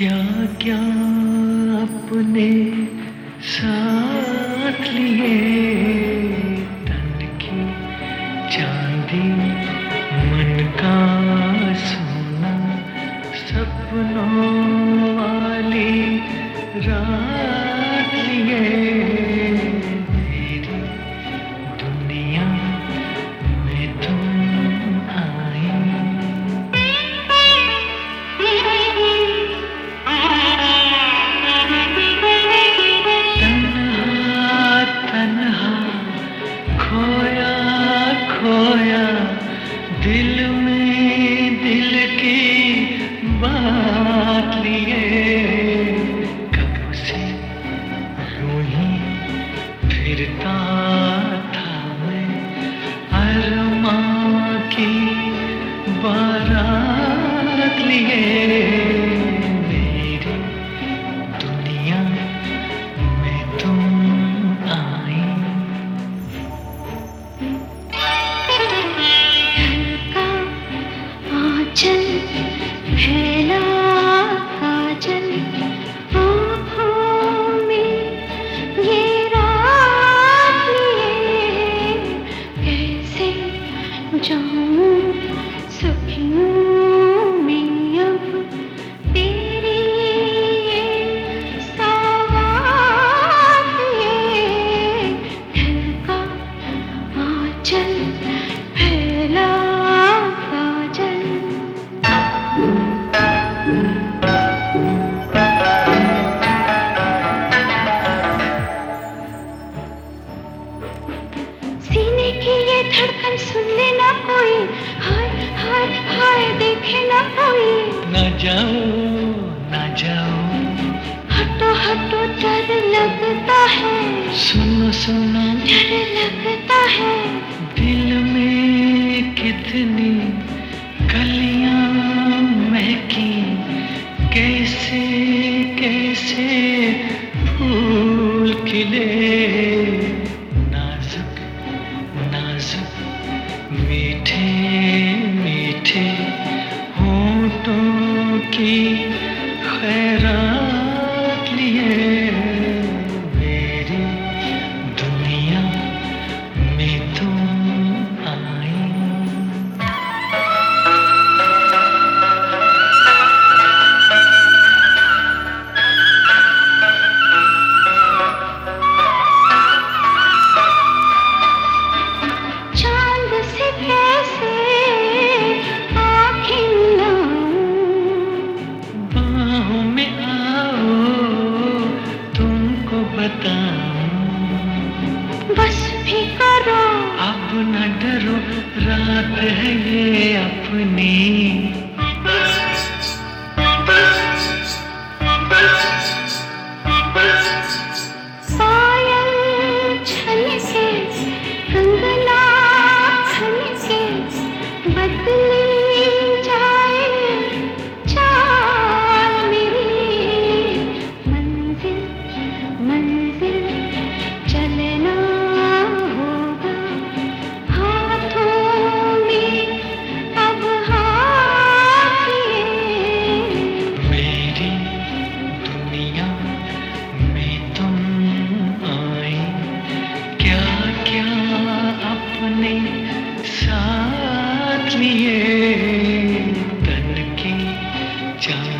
क्या क्या अपने साथ लिए? तन की चांदी, मन का सोना, सपनों वाली रात लिए। மறதியே जाओ ना जाओ हटो हटो डर लगता है। सुनो सुनो। डर लगता है। दिल में कितनी कलियाँ महकी कैसे कैसे फूल खिले। shine.